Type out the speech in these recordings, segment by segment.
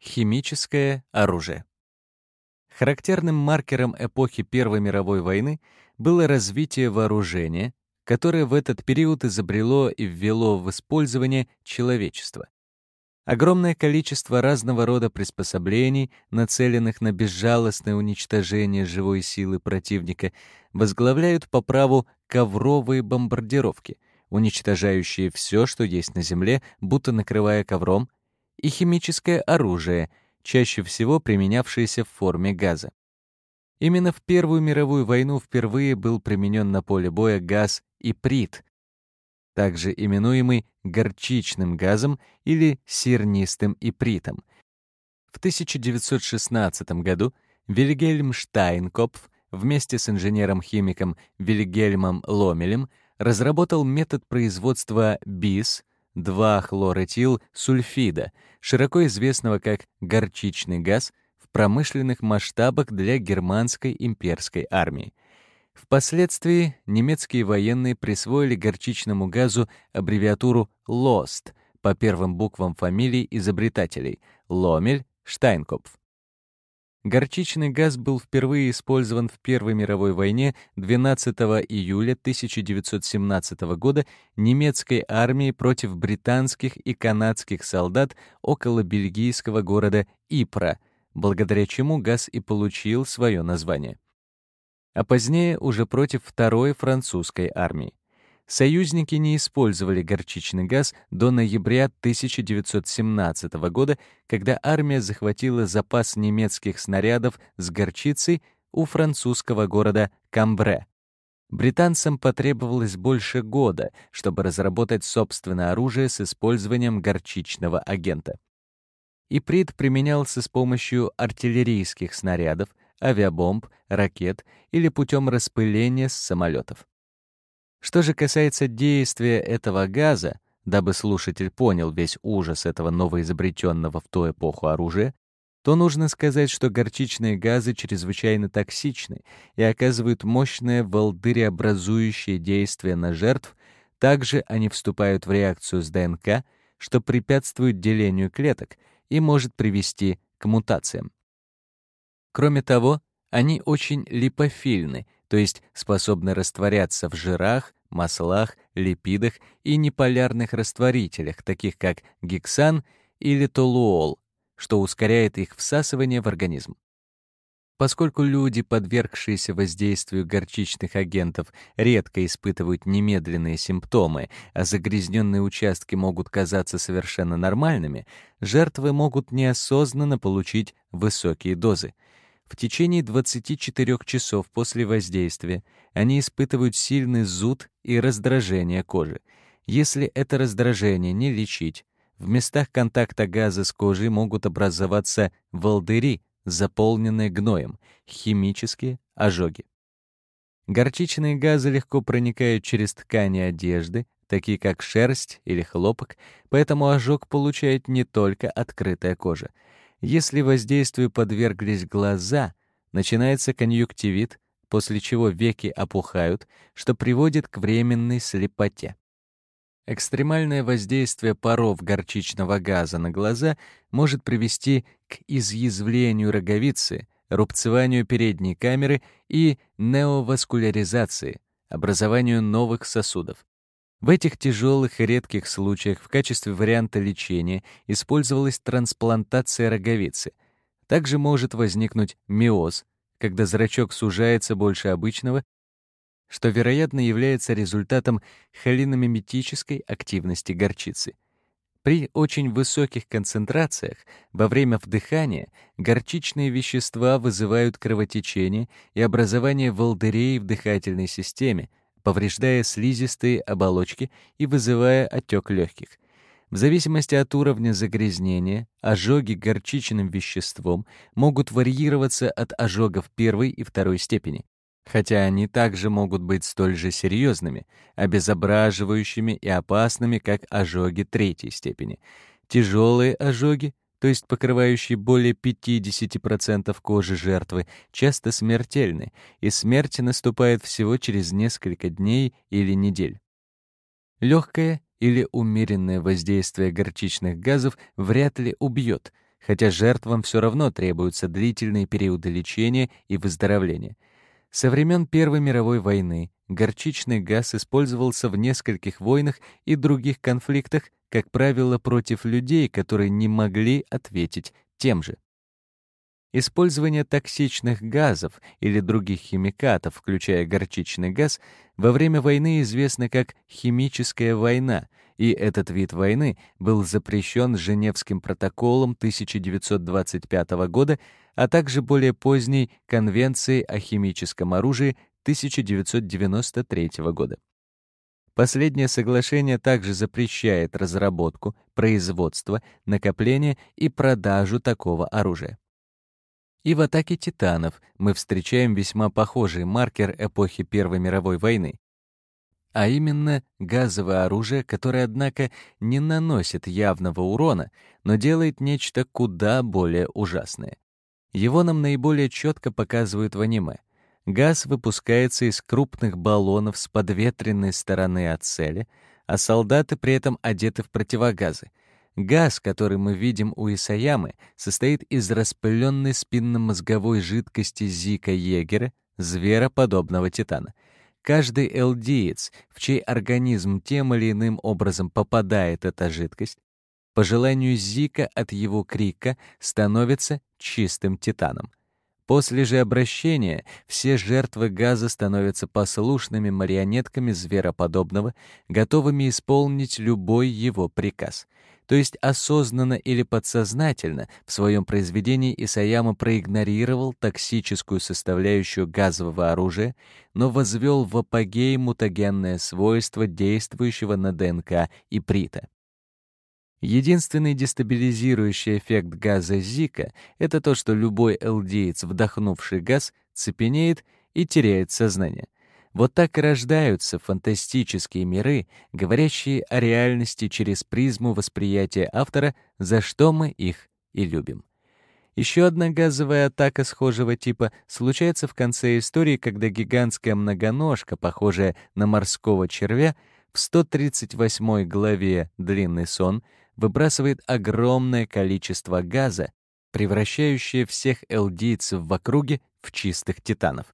Химическое оружие. Характерным маркером эпохи Первой мировой войны было развитие вооружения, которое в этот период изобрело и ввело в использование человечество. Огромное количество разного рода приспособлений, нацеленных на безжалостное уничтожение живой силы противника, возглавляют по праву ковровые бомбардировки, уничтожающие все, что есть на земле, будто накрывая ковром, и химическое оружие, чаще всего применявшееся в форме газа. Именно в Первую мировую войну впервые был применен на поле боя газ иприт, также именуемый горчичным газом или сернистым ипритом. В 1916 году Вильгельм Штайнкопф вместе с инженером-химиком Вильгельмом Ломелем разработал метод производства БИС, 2-хлорэтил-сульфида, широко известного как горчичный газ, в промышленных масштабах для германской имперской армии. Впоследствии немецкие военные присвоили горчичному газу аббревиатуру «ЛОСТ» по первым буквам фамилий изобретателей — Ломель, Штайнкопф. Горчичный газ был впервые использован в Первой мировой войне 12 июля 1917 года немецкой армией против британских и канадских солдат около бельгийского города Ипра, благодаря чему газ и получил свое название. А позднее уже против Второй французской армии. Союзники не использовали горчичный газ до ноября 1917 года, когда армия захватила запас немецких снарядов с горчицей у французского города Камбре. Британцам потребовалось больше года, чтобы разработать собственное оружие с использованием горчичного агента. Иприт применялся с помощью артиллерийских снарядов, авиабомб, ракет или путем распыления с самолетов. Что же касается действия этого газа, дабы слушатель понял весь ужас этого новоизобретенного в ту эпоху оружия, то нужно сказать, что горчичные газы чрезвычайно токсичны и оказывают мощное волдыреобразующее действие на жертв, также они вступают в реакцию с ДНК, что препятствует делению клеток и может привести к мутациям. Кроме того, они очень липофильны — то есть способны растворяться в жирах, маслах, липидах и неполярных растворителях, таких как гексан или толуол, что ускоряет их всасывание в организм. Поскольку люди, подвергшиеся воздействию горчичных агентов, редко испытывают немедленные симптомы, а загрязненные участки могут казаться совершенно нормальными, жертвы могут неосознанно получить высокие дозы — в течение 24 часов после воздействия они испытывают сильный зуд и раздражение кожи. Если это раздражение не лечить, в местах контакта газа с кожей могут образоваться волдыри, заполненные гноем, химические ожоги. Горчичные газы легко проникают через ткани одежды, такие как шерсть или хлопок, поэтому ожог получает не только открытая кожа — если воздействию подверглись глаза, начинается конъюнктивит, после чего веки опухают, что приводит к временной слепоте. Экстремальное воздействие паров горчичного газа на глаза может привести к изъязвлению роговицы, рубцеванию передней камеры и неоваскуляризации, образованию новых сосудов. В этих тяжелых и редких случаях в качестве варианта лечения использовалась трансплантация роговицы. Также может возникнуть миоз, когда зрачок сужается больше обычного, что, вероятно, является результатом холиномиметической активности горчицы. При очень высоких концентрациях во время вдыхания горчичные вещества вызывают кровотечение и образование волдырей в дыхательной системе, повреждая слизистые оболочки и вызывая отек легких. В зависимости от уровня загрязнения, ожоги горчичным веществом могут варьироваться от ожогов первой и второй степени, хотя они также могут быть столь же серьезными, обезображивающими и опасными, как ожоги третьей степени. Тяжелые ожоги то есть покрывающие более 50% кожи жертвы, часто смертельны, и смерть наступает всего через несколько дней или недель. Легкое или умеренное воздействие горчичных газов вряд ли убьет, хотя жертвам все равно требуются длительные периоды лечения и выздоровления. Со времен Первой мировой войны горчичный газ использовался в нескольких войнах и других конфликтах, как правило, против людей, которые не могли ответить тем же. Использование токсичных газов или других химикатов, включая горчичный газ, во время войны известно как химическая война, и этот вид войны был запрещен Женевским протоколом 1925 года, а также более поздней Конвенцией о химическом оружии 1993 года. Последнее соглашение также запрещает разработку, производство, накопление и продажу такого оружия. И в атаке титанов мы встречаем весьма похожий маркер эпохи Первой мировой войны, а именно газовое оружие, которое, однако, не наносит явного урона, но делает нечто куда более ужасное. Его нам наиболее четко показывают в аниме. Газ выпускается из крупных баллонов с подветренной стороны от цели, а солдаты при этом одеты в противогазы — Газ, который мы видим у Исаямы, состоит из распыленной спинномозговой жидкости Зика Егера, звероподобного титана. Каждый элдиец, в чей организм тем или иным образом попадает эта жидкость, по желанию Зика от его крика становится чистым титаном. После же обращения все жертвы газа становятся послушными марионетками звероподобного, готовыми исполнить любой его приказ — то есть осознанно или подсознательно в своем произведении Исаяма проигнорировал токсическую составляющую газового оружия, но возвел в апогей мутагенное свойство действующего на ДНК и прита. Единственный дестабилизирующий эффект газа Зика — это то, что любой элдиец, вдохнувший газ, цепенеет и теряет сознание — вот так и рождаются фантастические миры, говорящие о реальности через призму восприятия автора, за что мы их и любим. Еще одна газовая атака схожего типа случается в конце истории, когда гигантская многоножка, похожая на морского червя, в 138 главе «Длинный сон» выбрасывает огромное количество газа, превращающее всех элдийцев в округе в чистых титанов.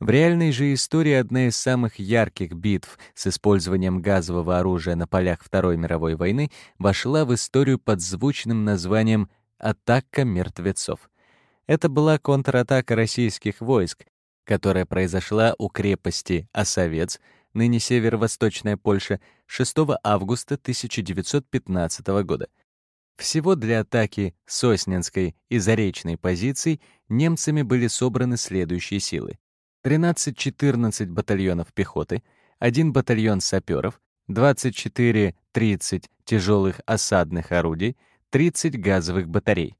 В реальной же истории одна из самых ярких битв с использованием газового оружия на полях Второй мировой войны вошла в историю под звучным названием «Атака мертвецов». Это была контратака российских войск, которая произошла у крепости Осовец, ныне северо-восточная Польша, 6 августа 1915 года. Всего для атаки Сосненской и Заречной позиций немцами были собраны следующие силы. 13-14 батальонов пехоты, 1 батальон саперов, 24-30 тяжелых осадных орудий, 30 газовых батарей.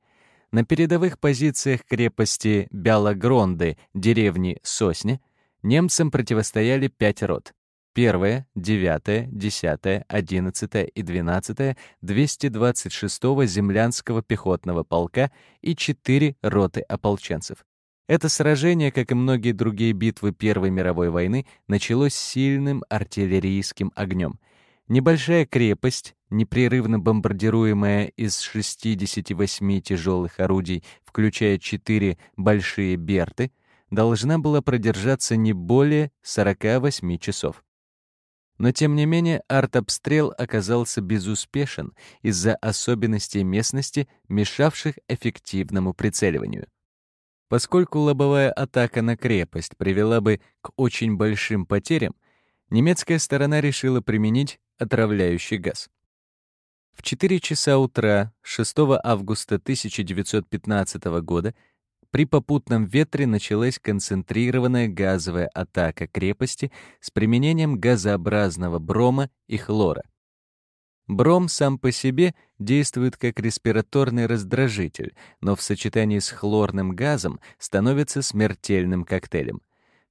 На передовых позициях крепости Бялогронды, деревни Сосне, немцам противостояли пять рот. Первая, девятая, десятая, одиннадцатая и двенадцатая 226-го землянского пехотного полка и четыре роты ополченцев. Это сражение, как и многие другие битвы Первой мировой войны, началось сильным артиллерийским огнем. Небольшая крепость, непрерывно бомбардируемая из 68 тяжелых орудий, включая 4 большие берты, должна была продержаться не более 48 часов. Но тем не менее артобстрел оказался безуспешен из-за особенностей местности, мешавших эффективному прицеливанию. Поскольку лобовая атака на крепость привела бы к очень большим потерям, немецкая сторона решила применить отравляющий газ. В 4 часа утра 6 августа 1915 года при попутном ветре началась концентрированная газовая атака крепости с применением газообразного брома и хлора. Бром сам по себе действует как респираторный раздражитель, но в сочетании с хлорным газом становится смертельным коктейлем.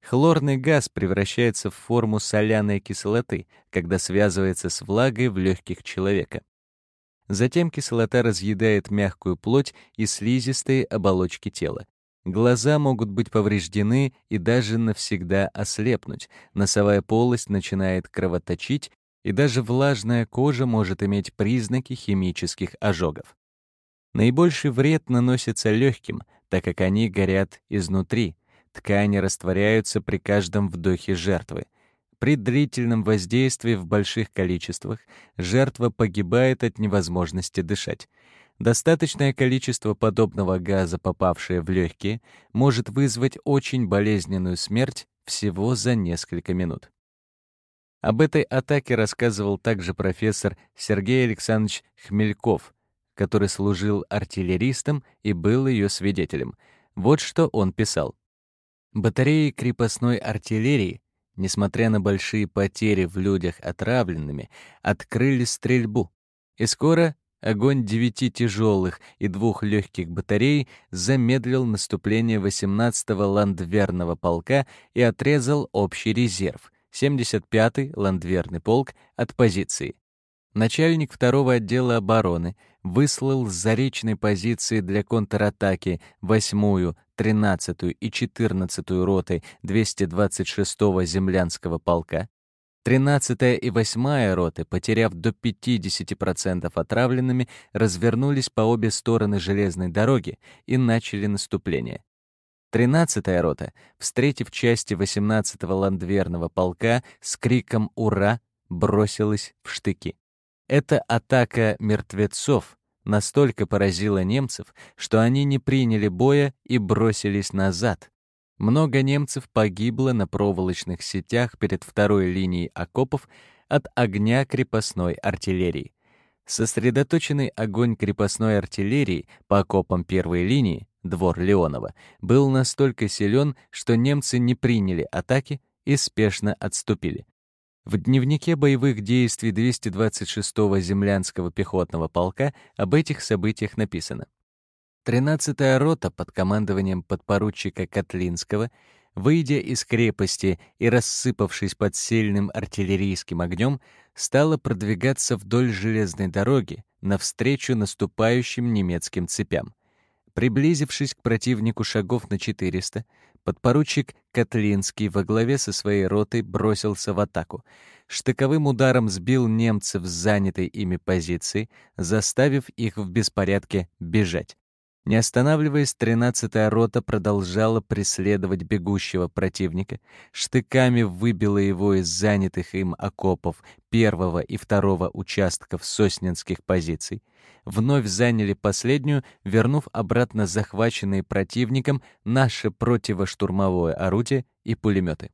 Хлорный газ превращается в форму соляной кислоты, когда связывается с влагой в легких человека. Затем кислота разъедает мягкую плоть и слизистые оболочки тела. Глаза могут быть повреждены и даже навсегда ослепнуть, носовая полость начинает кровоточить, и даже влажная кожа может иметь признаки химических ожогов. Наибольший вред наносится легким, так как они горят изнутри. Ткани растворяются при каждом вдохе жертвы. При длительном воздействии в больших количествах жертва погибает от невозможности дышать. Достаточное количество подобного газа, попавшее в легкие, может вызвать очень болезненную смерть всего за несколько минут. Об этой атаке рассказывал также профессор Сергей Александрович Хмельков, который служил артиллеристом и был ее свидетелем. Вот что он писал. Батареи крепостной артиллерии, несмотря на большие потери в людях отравленными, открыли стрельбу. И скоро огонь девяти тяжелых и двух легких батарей замедлил наступление 18-го ландверного полка и отрезал общий резерв — 75-й ландверный полк от позиции. Начальник второго отдела обороны выслал с заречной позиции для контратаки 8-ю, 13-ю и 14-ю роты 226-го землянского полка, 13-я и 8-я роты, потеряв до 50% отравленными, развернулись по обе стороны железной дороги и начали наступление. 13-я рота, встретив части 18-го ландверного полка с криком «Ура!», бросилась в штыки. Эта атака мертвецов настолько поразила немцев, что они не приняли боя и бросились назад. Много немцев погибло на проволочных сетях перед второй линией окопов от огня крепостной артиллерии. Сосредоточенный огонь крепостной артиллерии по окопам первой линии, двор Леонова, был настолько силен, что немцы не приняли атаки и спешно отступили. В дневнике боевых действий 226-го землянского пехотного полка об этих событиях написано. 13-я рота под командованием подпоручика Котлинского, выйдя из крепости и рассыпавшись под сильным артиллерийским огнем, стала продвигаться вдоль железной дороги навстречу наступающим немецким цепям. Приблизившись к противнику шагов на 400, подпоручик Котлинский во главе со своей ротой бросился в атаку. Штыковым ударом сбил немцев с занятой ими позиции, заставив их в беспорядке бежать. Не останавливаясь, 13-я рота продолжала преследовать бегущего противника, штыками выбила его из занятых им окопов первого и второго участков сосненских позиций, вновь заняли последнюю, вернув обратно захваченные противником наше противоштурмовое орудие и пулеметы.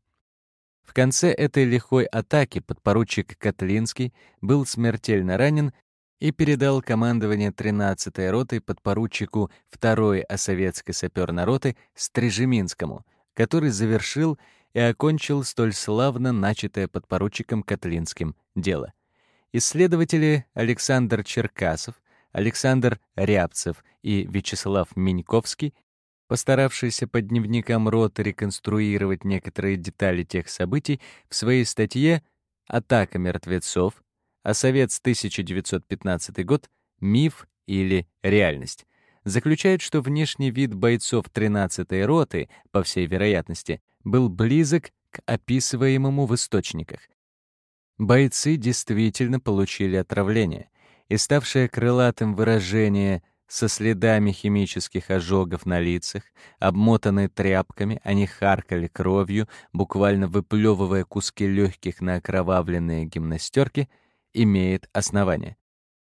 В конце этой лихой атаки подпоручик Котлинский был смертельно ранен и передал командование 13-й роты подпоручику 2-й осоветской саперной роты Стрижеминскому, который завершил и окончил столь славно начатое подпоручиком Котлинским дело. Исследователи Александр Черкасов, Александр Рябцев и Вячеслав Миньковский, постаравшиеся по дневникам роты реконструировать некоторые детали тех событий, в своей статье «Атака мертвецов. А Совет 1915 год «Миф или реальность» заключает, что внешний вид бойцов 13-й роты, по всей вероятности, был близок к описываемому в источниках. Бойцы действительно получили отравление, и ставшее крылатым выражение со следами химических ожогов на лицах, обмотанные тряпками, они харкали кровью, буквально выплевывая куски легких на окровавленные гимнастерки — имеет основание.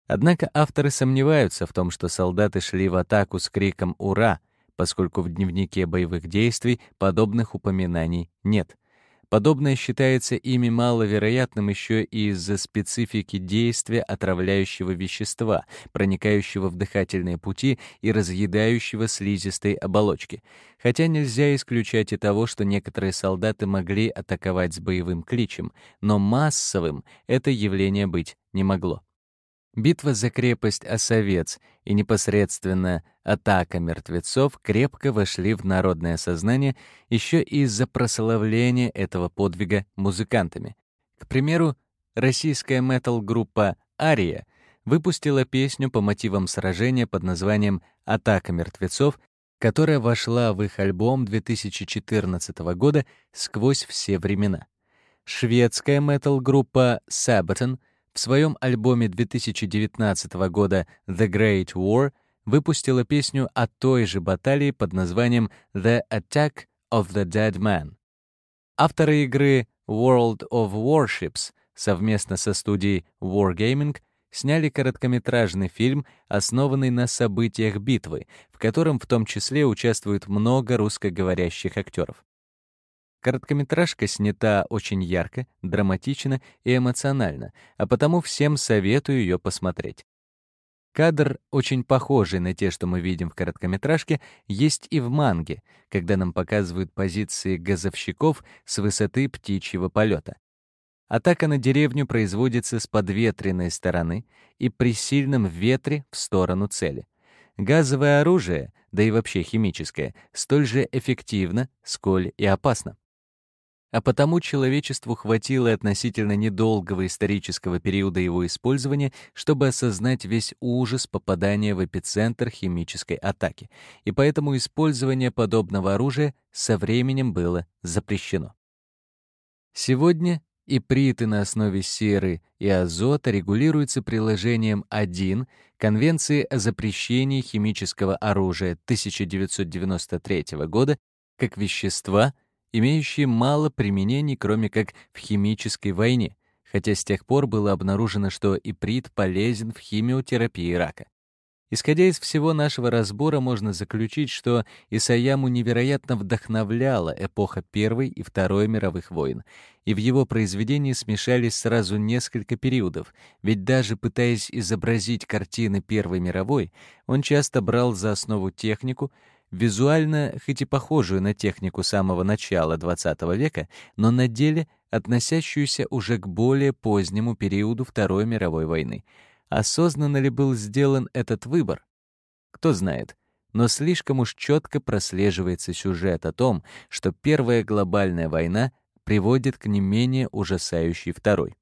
Однако авторы сомневаются в том, что солдаты шли в атаку с криком «Ура!», поскольку в дневнике боевых действий подобных упоминаний нет. Подобное считается ими маловероятным еще и из-за специфики действия отравляющего вещества, проникающего в дыхательные пути и разъедающего слизистой оболочки. Хотя нельзя исключать и того, что некоторые солдаты могли атаковать с боевым кличем, но массовым это явление быть не могло. Битва за крепость Осовец и непосредственно атака мертвецов крепко вошли в народное сознание еще из-за прославления этого подвига музыкантами. К примеру, российская метал-группа «Ария» выпустила песню по мотивам сражения под названием «Атака мертвецов», которая вошла в их альбом 2014 года «Сквозь все времена». Шведская метал-группа Sabaton — в своем альбоме 2019 года «The Great War» выпустила песню о той же баталии под названием «The Attack of the Dead Man». Авторы игры World of Warships совместно со студией Wargaming сняли короткометражный фильм, основанный на событиях битвы, в котором в том числе участвует много русскоговорящих актеров. Короткометражка снята очень ярко, драматично и эмоционально, а потому всем советую ее посмотреть. Кадр, очень похожий на те, что мы видим в короткометражке, есть и в манге, когда нам показывают позиции газовщиков с высоты птичьего полета. Атака на деревню производится с подветренной стороны и при сильном ветре в сторону цели. Газовое оружие, да и вообще химическое, столь же эффективно, сколь и опасно. А потому человечеству хватило относительно недолгого исторического периода его использования, чтобы осознать весь ужас попадания в эпицентр химической атаки, и поэтому использование подобного оружия со временем было запрещено. Сегодня иприты на основе серы и азота регулируются приложением 1 Конвенции о запрещении химического оружия 1993 года как вещества, имеющие мало применений, кроме как в химической войне, хотя с тех пор было обнаружено, что иприт полезен в химиотерапии рака. Исходя из всего нашего разбора, можно заключить, что Исаяму невероятно вдохновляла эпоха Первой и Второй мировых войн, и в его произведении смешались сразу несколько периодов, ведь даже пытаясь изобразить картины Первой мировой, он часто брал за основу технику, визуально хоть и похожую на технику самого начала XX века, но на деле относящуюся уже к более позднему периоду Второй мировой войны. Осознанно ли был сделан этот выбор? Кто знает, но слишком уж четко прослеживается сюжет о том, что Первая глобальная война приводит к не менее ужасающей Второй.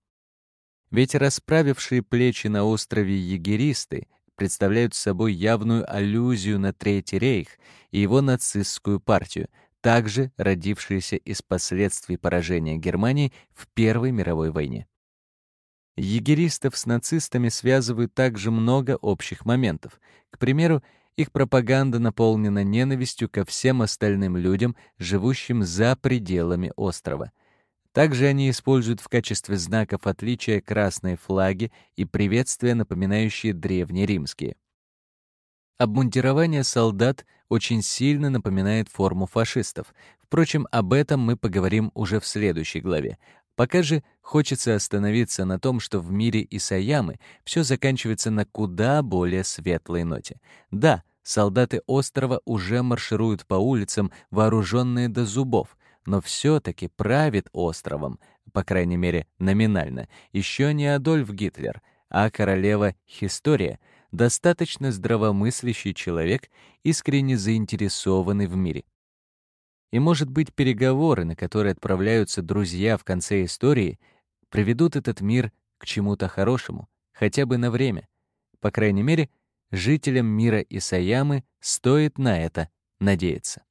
Ведь расправившие плечи на острове егеристы представляют собой явную аллюзию на Третий рейх и его нацистскую партию, также родившиеся из последствий поражения Германии в Первой мировой войне. Егеристов с нацистами связывают также много общих моментов. К примеру, их пропаганда наполнена ненавистью ко всем остальным людям, живущим за пределами острова — также они используют в качестве знаков отличия красные флаги и приветствия, напоминающие древнеримские. Обмундирование солдат очень сильно напоминает форму фашистов. Впрочем, об этом мы поговорим уже в следующей главе. Пока же хочется остановиться на том, что в мире Исаямы все заканчивается на куда более светлой ноте. Да, солдаты острова уже маршируют по улицам, вооруженные до зубов, но все-таки правит островом, по крайней мере номинально, еще не Адольф Гитлер, а королева Хистория, достаточно здравомыслящий человек, искренне заинтересованный в мире. И, может быть, переговоры, на которые отправляются друзья в конце истории, приведут этот мир к чему-то хорошему, хотя бы на время. По крайней мере, жителям мира Исаямы стоит на это надеяться.